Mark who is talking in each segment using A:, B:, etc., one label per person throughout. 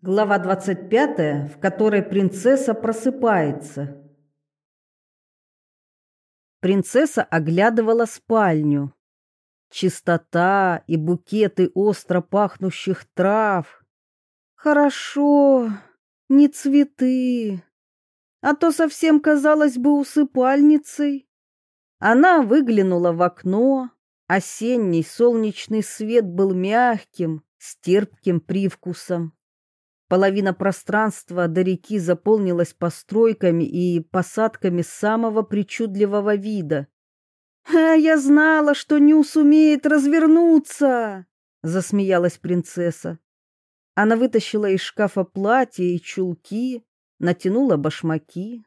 A: Глава 25, в которой принцесса просыпается. Принцесса оглядывала спальню. Чистота и букеты остро пахнущих трав. Хорошо, не цветы, а то совсем казалось бы усыпальницей. Она выглянула в окно. Осенний солнечный свет был мягким, с терпким привкусом. Половина пространства до реки заполнилась постройками и посадками самого причудливого вида. «А я знала, что не сумеет развернуться!» — засмеялась принцесса. Она вытащила из шкафа платье и чулки, натянула башмаки.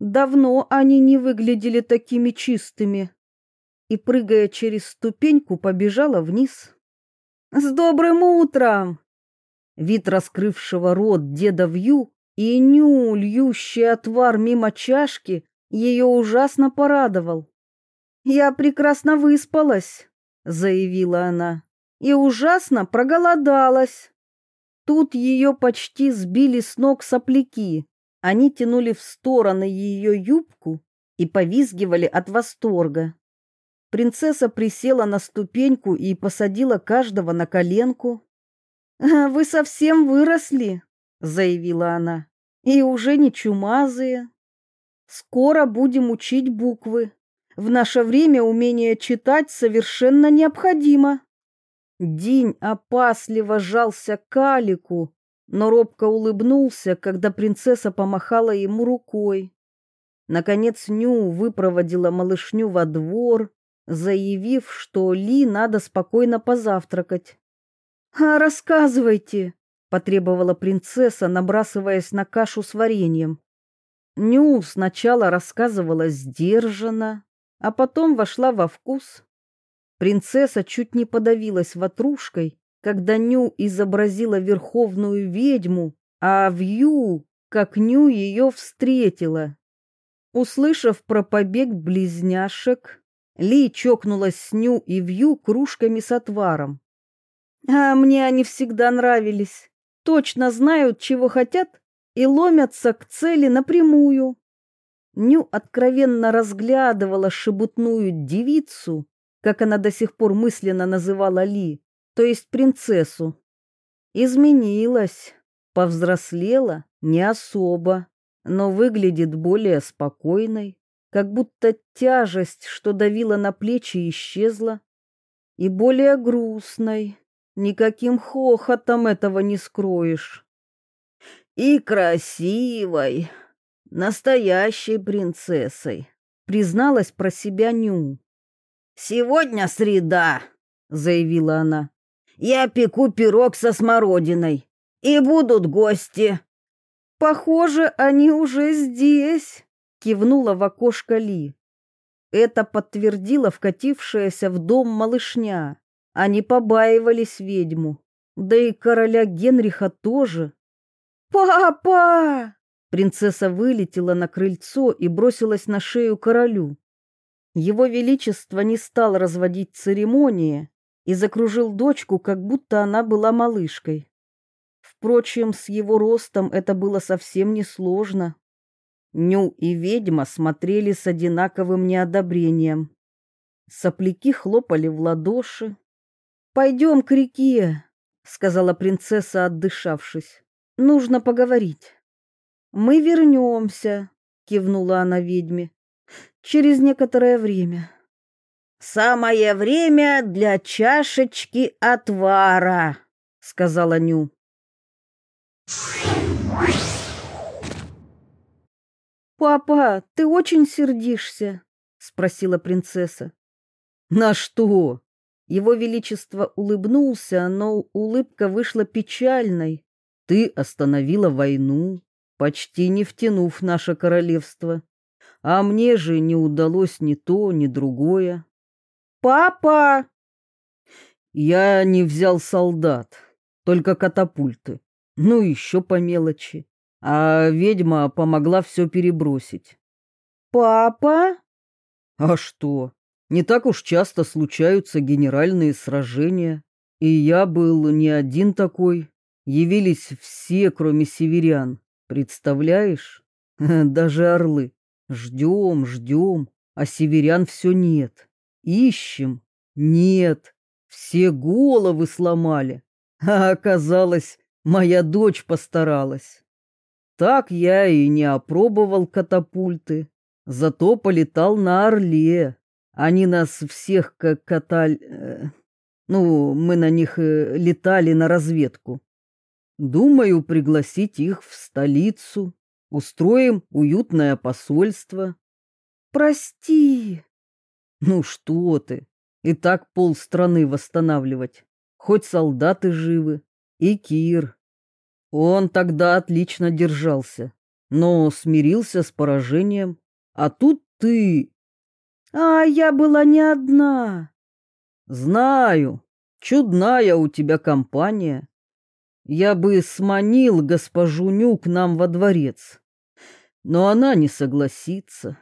A: Давно они не выглядели такими чистыми. И, прыгая через ступеньку, побежала вниз. «С добрым утром!» Вид раскрывшего рот деда Вью и ню, льющий отвар мимо чашки, ее ужасно порадовал. «Я прекрасно выспалась», — заявила она, — «и ужасно проголодалась». Тут ее почти сбили с ног сопляки. Они тянули в стороны ее юбку и повизгивали от восторга. Принцесса присела на ступеньку и посадила каждого на коленку. «А «Вы совсем выросли», — заявила она, — «и уже не чумазые. Скоро будем учить буквы. В наше время умение читать совершенно необходимо». День опасливо жался к Алику, но робко улыбнулся, когда принцесса помахала ему рукой. Наконец Ню выпроводила малышню во двор, заявив, что Ли надо спокойно позавтракать. «А рассказывайте», — потребовала принцесса, набрасываясь на кашу с вареньем. Ню сначала рассказывала сдержанно, а потом вошла во вкус. Принцесса чуть не подавилась ватрушкой, когда Ню изобразила верховную ведьму, а Вью, как Ню ее встретила. Услышав про побег близняшек, Ли чокнулась с Ню и Вью кружками с отваром. А мне они всегда нравились. Точно знают, чего хотят, и ломятся к цели напрямую. Ню откровенно разглядывала шебутную девицу, как она до сих пор мысленно называла Ли, то есть принцессу. Изменилась, повзрослела не особо, но выглядит более спокойной, как будто тяжесть, что давила на плечи, исчезла, и более грустной, Никаким хохотом этого не скроешь. И красивой, настоящей принцессой, призналась про себя Ню. Сегодня среда, заявила она. Я пеку пирог со смородиной, и будут гости. Похоже, они уже здесь, кивнула в окошко Ли. Это подтвердила вкатившаяся в дом малышня. Они побаивались ведьму, да и короля Генриха тоже. «Папа!» Принцесса вылетела на крыльцо и бросилась на шею королю. Его Величество не стал разводить церемонии и закружил дочку, как будто она была малышкой. Впрочем, с его ростом это было совсем несложно. Ню и ведьма смотрели с одинаковым неодобрением. Сопляки хлопали в ладоши, «Пойдем к реке», — сказала принцесса, отдышавшись. «Нужно поговорить». «Мы вернемся», — кивнула она ведьме, — «через некоторое время». «Самое время для чашечки отвара», — сказала Ню. «Папа, ты очень сердишься?» — спросила принцесса. «На что?» Его Величество улыбнулся, но улыбка вышла печальной. Ты остановила войну, почти не втянув наше королевство. А мне же не удалось ни то, ни другое. Папа! Я не взял солдат, только катапульты. Ну, еще по мелочи. А ведьма помогла все перебросить. Папа? А что? Не так уж часто случаются генеральные сражения, и я был не один такой. Явились все, кроме северян. Представляешь? Даже орлы. Ждем, ждем, а северян все нет. Ищем. Нет. Все головы сломали. А оказалось, моя дочь постаралась. Так я и не опробовал катапульты, зато полетал на орле. Они нас всех как катали... Э, ну, мы на них э, летали на разведку. Думаю, пригласить их в столицу. Устроим уютное посольство. Прости. Ну что ты? И так полстраны восстанавливать. Хоть солдаты живы. И Кир. Он тогда отлично держался, но смирился с поражением. А тут ты... А я была не одна. Знаю, чудная у тебя компания. Я бы сманил госпожу Ню к нам во дворец, но она не согласится.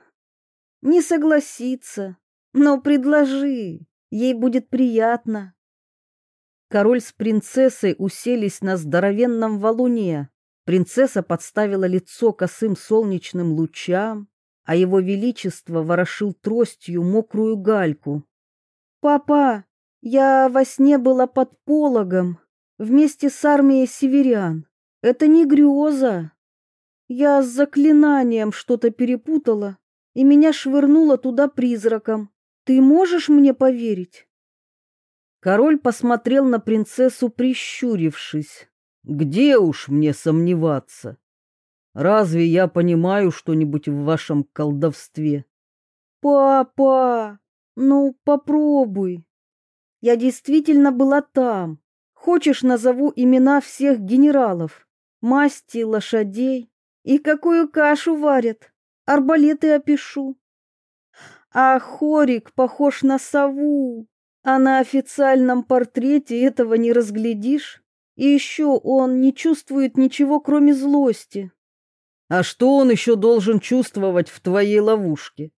A: Не согласится, но предложи, ей будет приятно. Король с принцессой уселись на здоровенном валуне. Принцесса подставила лицо косым солнечным лучам, а его величество ворошил тростью мокрую гальку. «Папа, я во сне была под пологом вместе с армией северян. Это не греза. Я с заклинанием что-то перепутала, и меня швырнуло туда призраком. Ты можешь мне поверить?» Король посмотрел на принцессу, прищурившись. «Где уж мне сомневаться? Разве я понимаю что-нибудь в вашем колдовстве?» «Папа!» Ну, попробуй. Я действительно была там. Хочешь, назову имена всех генералов, масти лошадей и какую кашу варят. Арбалеты опишу. А Хорик похож на сову, а на официальном портрете этого не разглядишь. И еще он не чувствует ничего, кроме злости. А что он еще должен чувствовать в твоей ловушке?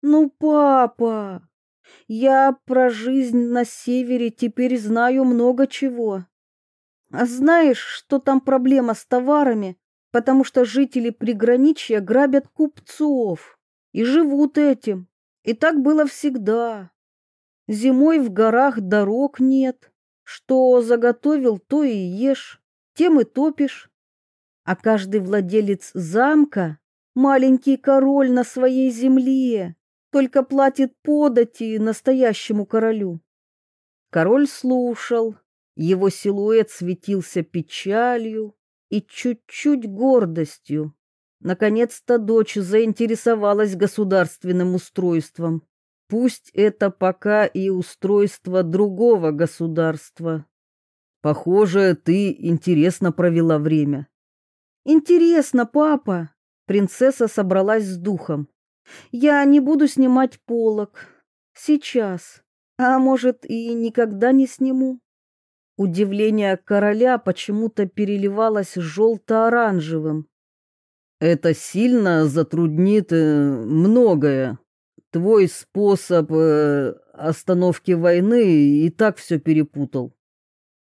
A: Ну, папа, я про жизнь на севере теперь знаю много чего. А знаешь, что там проблема с товарами, потому что жители приграничья грабят купцов и живут этим. И так было всегда. Зимой в горах дорог нет. Что заготовил, то и ешь, тем и топишь. А каждый владелец замка — маленький король на своей земле только платит подати настоящему королю. Король слушал, его силуэт светился печалью и чуть-чуть гордостью. Наконец-то дочь заинтересовалась государственным устройством. Пусть это пока и устройство другого государства. Похоже, ты интересно провела время. Интересно, папа. Принцесса собралась с духом. Я не буду снимать полок. Сейчас. А может, и никогда не сниму. Удивление короля почему-то переливалось желто-оранжевым. Это сильно затруднит э, многое. Твой способ э, остановки войны и так все перепутал.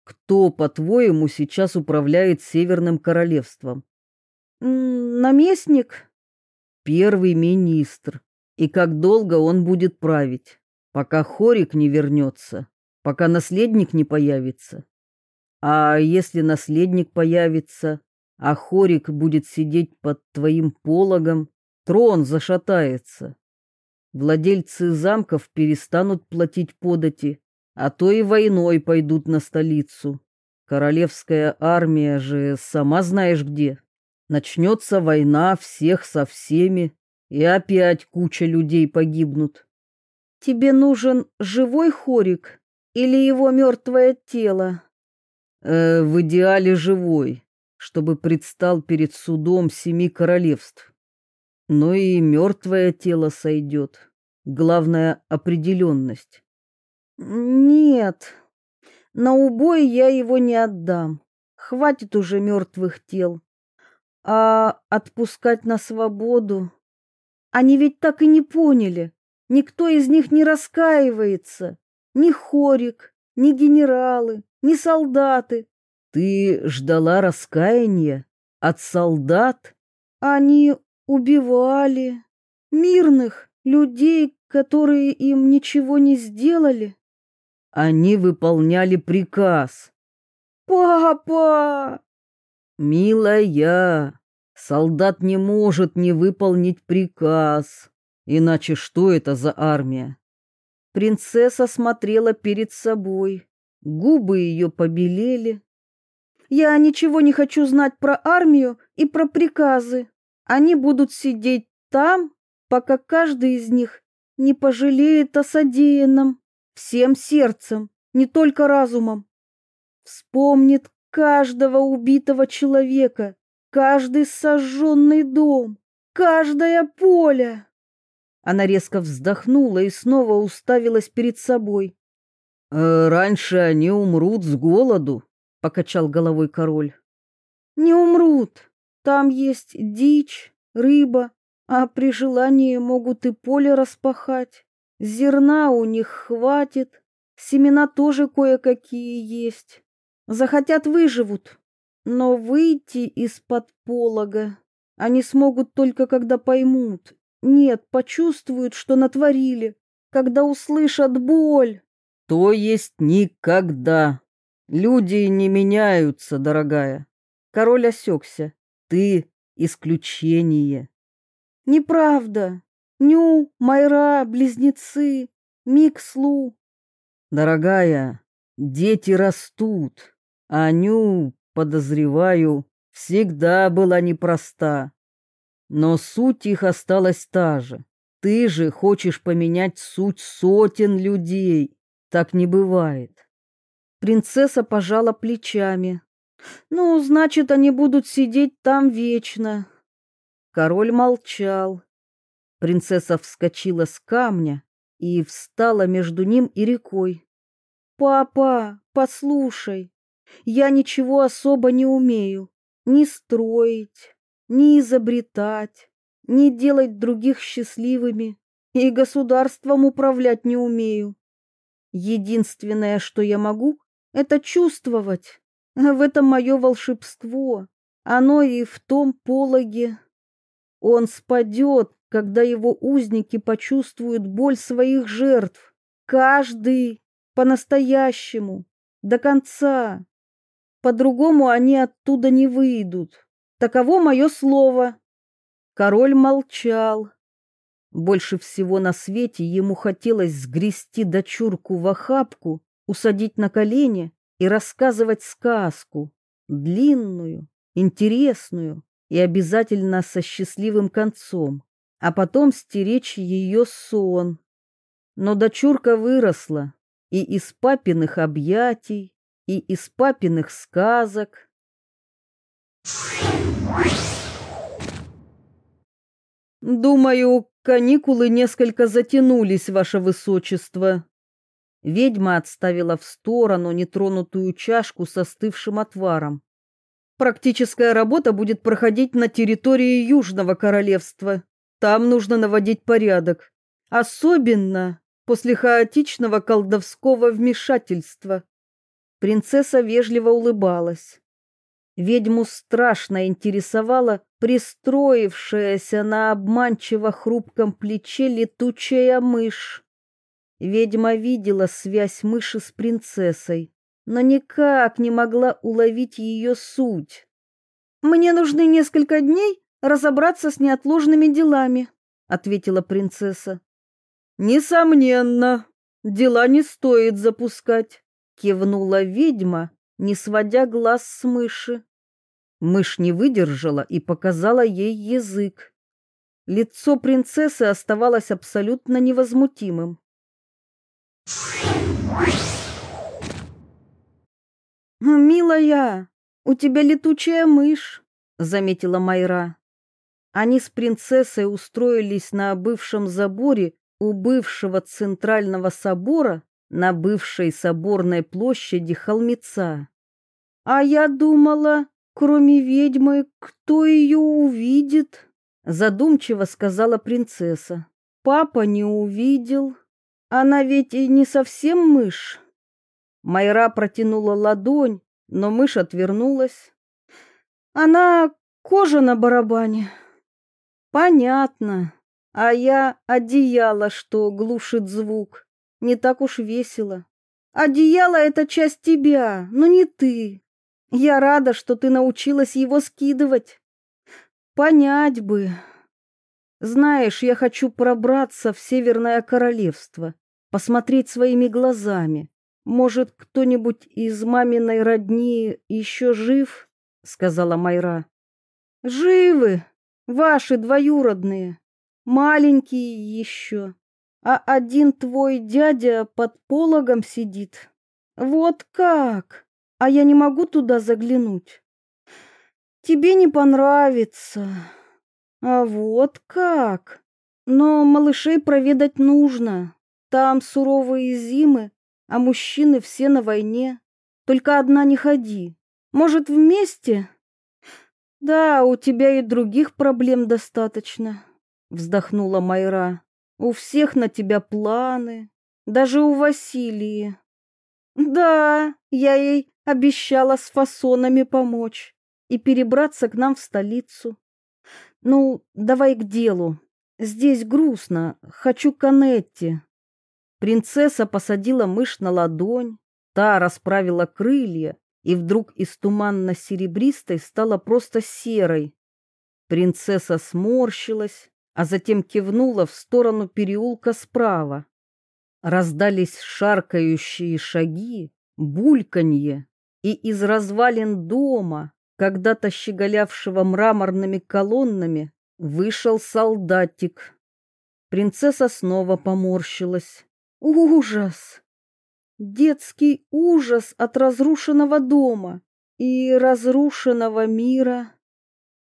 A: Кто, по-твоему, сейчас управляет Северным королевством? Наместник? первый министр, и как долго он будет править, пока Хорик не вернется, пока наследник не появится. А если наследник появится, а Хорик будет сидеть под твоим пологом, трон зашатается. Владельцы замков перестанут платить подати, а то и войной пойдут на столицу. Королевская армия же сама знаешь где. Начнется война всех со всеми, и опять куча людей погибнут. Тебе нужен живой хорик или его мертвое тело? Э, в идеале живой, чтобы предстал перед судом семи королевств. Но и мертвое тело сойдет. Главное — определенность. Нет, на убой я его не отдам. Хватит уже мертвых тел. А отпускать на свободу? Они ведь так и не поняли. Никто из них не раскаивается. Ни Хорик, ни генералы, ни солдаты. Ты ждала раскаяния от солдат? Они убивали мирных людей, которые им ничего не сделали. Они выполняли приказ. Папа! Милая, солдат не может не выполнить приказ. Иначе что это за армия? Принцесса смотрела перед собой. Губы ее побелели. Я ничего не хочу знать про армию и про приказы. Они будут сидеть там, пока каждый из них не пожалеет о содеянном всем сердцем, не только разумом. Вспомнит каждого убитого человека, каждый сожженный дом, каждое поле. Она резко вздохнула и снова уставилась перед собой. «Э, «Раньше они умрут с голоду», — покачал головой король. «Не умрут. Там есть дичь, рыба, а при желании могут и поле распахать. Зерна у них хватит, семена тоже кое-какие есть. Захотят выживут, но выйти из-под полога они смогут только когда поймут. Нет, почувствуют, что натворили, когда услышат боль. То есть никогда. Люди не меняются, дорогая. Король осекся. Ты исключение. Неправда. Ню, Майра, близнецы, Микслу. Дорогая, дети растут, а Ню, подозреваю, всегда была непроста. Но суть их осталась та же. Ты же хочешь поменять суть сотен людей. Так не бывает. Принцесса пожала плечами. Ну, значит, они будут сидеть там вечно. Король молчал. Принцесса вскочила с камня и встала между ним и рекой. «Папа, послушай, я ничего особо не умею. Ни строить, ни изобретать, ни делать других счастливыми, и государством управлять не умею. Единственное, что я могу, это чувствовать. В этом мое волшебство. Оно и в том пологе, он спадет, когда его узники почувствуют боль своих жертв. Каждый по-настоящему, до конца. По-другому они оттуда не выйдут. Таково мое слово. Король молчал. Больше всего на свете ему хотелось сгрести дочурку в охапку, усадить на колени и рассказывать сказку, длинную, интересную, и обязательно со счастливым концом, а потом стеречь ее сон. Но дочурка выросла и из папиных объятий, и из папиных сказок. Думаю, каникулы несколько затянулись, ваше высочество. Ведьма отставила в сторону нетронутую чашку со остывшим отваром. Практическая работа будет проходить на территории Южного королевства. Там нужно наводить порядок. Особенно после хаотичного колдовского вмешательства. Принцесса вежливо улыбалась. Ведьму страшно интересовала пристроившаяся на обманчиво хрупком плече летучая мышь. Ведьма видела связь мыши с принцессой но никак не могла уловить ее суть. «Мне нужны несколько дней разобраться с неотложными делами», — ответила принцесса. «Несомненно, дела не стоит запускать», — кивнула ведьма, не сводя глаз с мыши. Мышь не выдержала и показала ей язык. Лицо принцессы оставалось абсолютно невозмутимым. «Милая, у тебя летучая мышь», — заметила Майра. Они с принцессой устроились на бывшем заборе у бывшего центрального собора на бывшей соборной площади Холмеца. «А я думала, кроме ведьмы, кто ее увидит?» Задумчиво сказала принцесса. «Папа не увидел. Она ведь и не совсем мышь». Майра протянула ладонь, но мышь отвернулась. Она кожа на барабане. Понятно. А я одеяло, что глушит звук. Не так уж весело. Одеяло — это часть тебя, но не ты. Я рада, что ты научилась его скидывать. Понять бы. Знаешь, я хочу пробраться в Северное Королевство, посмотреть своими глазами. Может, кто-нибудь из маминой родни еще жив? сказала Майра. Живы, ваши двоюродные, маленькие еще. А один твой дядя под пологом сидит. Вот как? А я не могу туда заглянуть. Тебе не понравится. А вот как? Но малышей проведать нужно. Там суровые зимы, а мужчины все на войне. Только одна не ходи. Может, вместе? Да, у тебя и других проблем достаточно, вздохнула Майра. У всех на тебя планы, даже у Василии. Да, я ей обещала с фасонами помочь и перебраться к нам в столицу. Ну, давай к делу. Здесь грустно, хочу к Анетте. Принцесса посадила мышь на ладонь, та расправила крылья и вдруг из туманно-серебристой стала просто серой. Принцесса сморщилась, а затем кивнула в сторону переулка справа. Раздались шаркающие шаги, бульканье, и из развалин дома, когда-то щеголявшего мраморными колоннами, вышел солдатик. Принцесса снова поморщилась. Ужас! Детский ужас от разрушенного дома и разрушенного мира.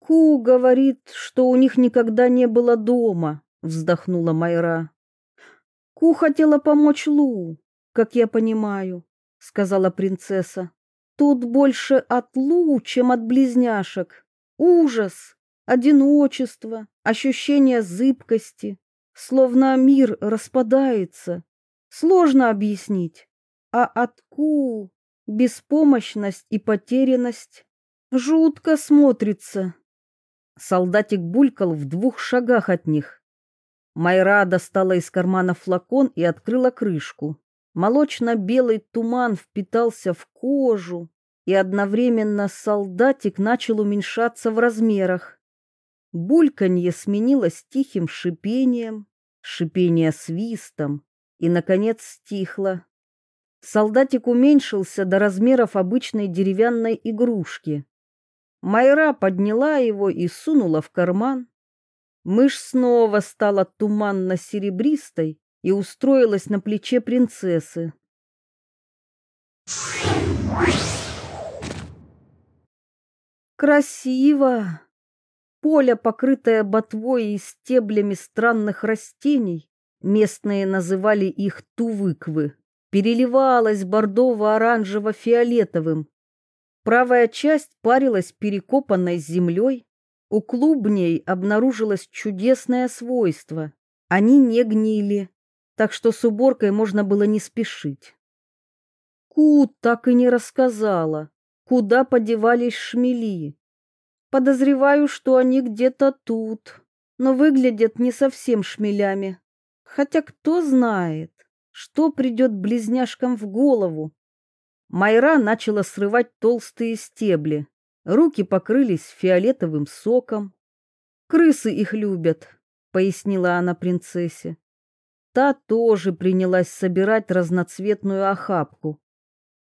A: Ку говорит, что у них никогда не было дома, вздохнула Майра. Ку хотела помочь Лу, как я понимаю, сказала принцесса. Тут больше от Лу, чем от близняшек. Ужас, одиночество, ощущение зыбкости, словно мир распадается. Сложно объяснить а отку беспомощность и потерянность жутко смотрится. Солдатик булькал в двух шагах от них. Майра достала из кармана флакон и открыла крышку. Молочно-белый туман впитался в кожу, и одновременно солдатик начал уменьшаться в размерах. Бульканье сменилось тихим шипением, шипение свистом, и, наконец, стихло. Солдатик уменьшился до размеров обычной деревянной игрушки. Майра подняла его и сунула в карман. Мышь снова стала туманно-серебристой и устроилась на плече принцессы. Красиво. Поле, покрытое ботвой и стеблями странных растений, местные называли их тувыквы переливалась бордово-оранжево-фиолетовым. Правая часть парилась перекопанной землей. У клубней обнаружилось чудесное свойство. Они не гнили, так что с уборкой можно было не спешить. Кут так и не рассказала, куда подевались шмели. Подозреваю, что они где-то тут, но выглядят не совсем шмелями. Хотя кто знает. Что придет близняшкам в голову? Майра начала срывать толстые стебли. Руки покрылись фиолетовым соком. Крысы их любят, пояснила она принцессе. Та тоже принялась собирать разноцветную охапку.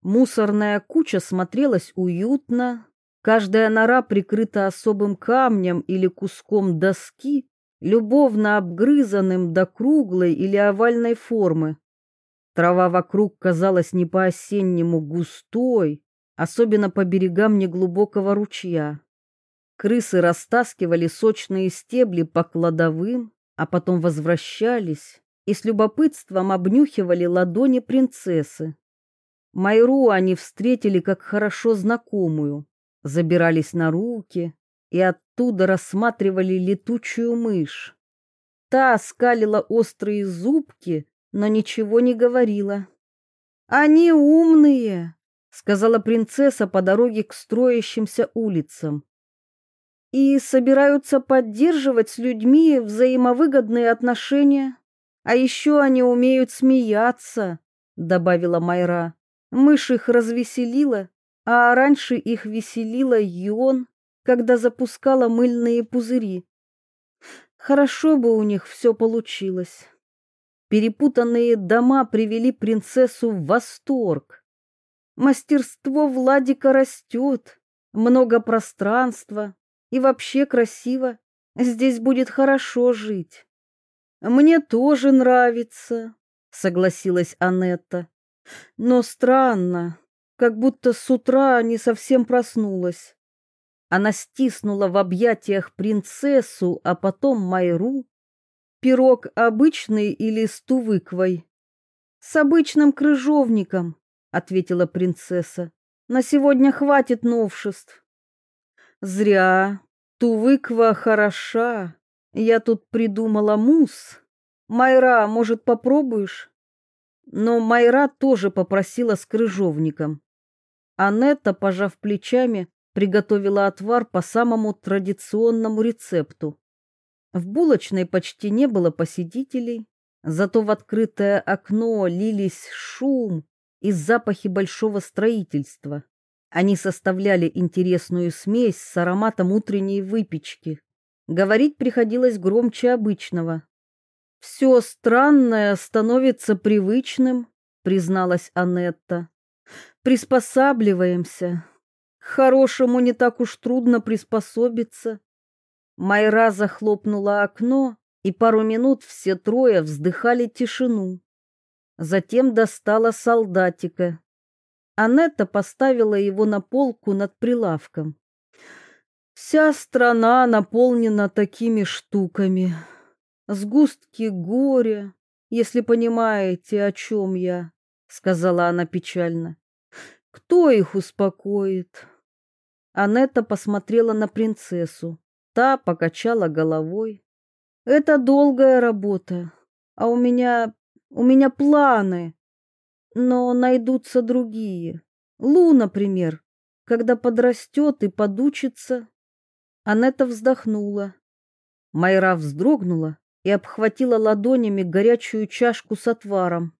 A: Мусорная куча смотрелась уютно. Каждая нора прикрыта особым камнем или куском доски, любовно обгрызанным до круглой или овальной формы. Трава вокруг казалась не по-осеннему густой, особенно по берегам неглубокого ручья. Крысы растаскивали сочные стебли по кладовым, а потом возвращались и с любопытством обнюхивали ладони принцессы. Майру они встретили как хорошо знакомую, забирались на руки и оттуда рассматривали летучую мышь. Та скалила острые зубки но ничего не говорила. Они умные, сказала принцесса по дороге к строящимся улицам. И собираются поддерживать с людьми взаимовыгодные отношения. А еще они умеют смеяться, добавила Майра. Мышь их развеселила, а раньше их веселила Йон, когда запускала мыльные пузыри. Хорошо бы у них все получилось. Перепутанные дома привели принцессу в восторг. Мастерство Владика растет, много пространства и вообще красиво. Здесь будет хорошо жить. Мне тоже нравится, согласилась Анетта. Но странно, как будто с утра не совсем проснулась. Она стиснула в объятиях принцессу, а потом Майру Пирог обычный или с тувыквой? С обычным крыжовником, ответила принцесса. На сегодня хватит новшеств. Зря. Тувыква хороша. Я тут придумала мусс. Майра, может, попробуешь? Но Майра тоже попросила с крыжовником. Анетта, пожав плечами, приготовила отвар по самому традиционному рецепту. В булочной почти не было посетителей, зато в открытое окно лились шум и запахи большого строительства. Они составляли интересную смесь с ароматом утренней выпечки. Говорить приходилось громче обычного. «Все странное становится привычным», — призналась Анетта. «Приспосабливаемся. К хорошему не так уж трудно приспособиться. Майра захлопнула окно, и пару минут все трое вздыхали тишину. Затем достала солдатика. Анетта поставила его на полку над прилавком. Вся страна наполнена такими штуками. Сгустки горя, если понимаете, о чем я, сказала она печально. Кто их успокоит? Анетта посмотрела на принцессу. Та покачала головой. Это долгая работа, а у меня у меня планы. Но найдутся другие. Лу, например, когда подрастет и подучится. Анетта вздохнула. Майра вздрогнула и обхватила ладонями горячую чашку с отваром.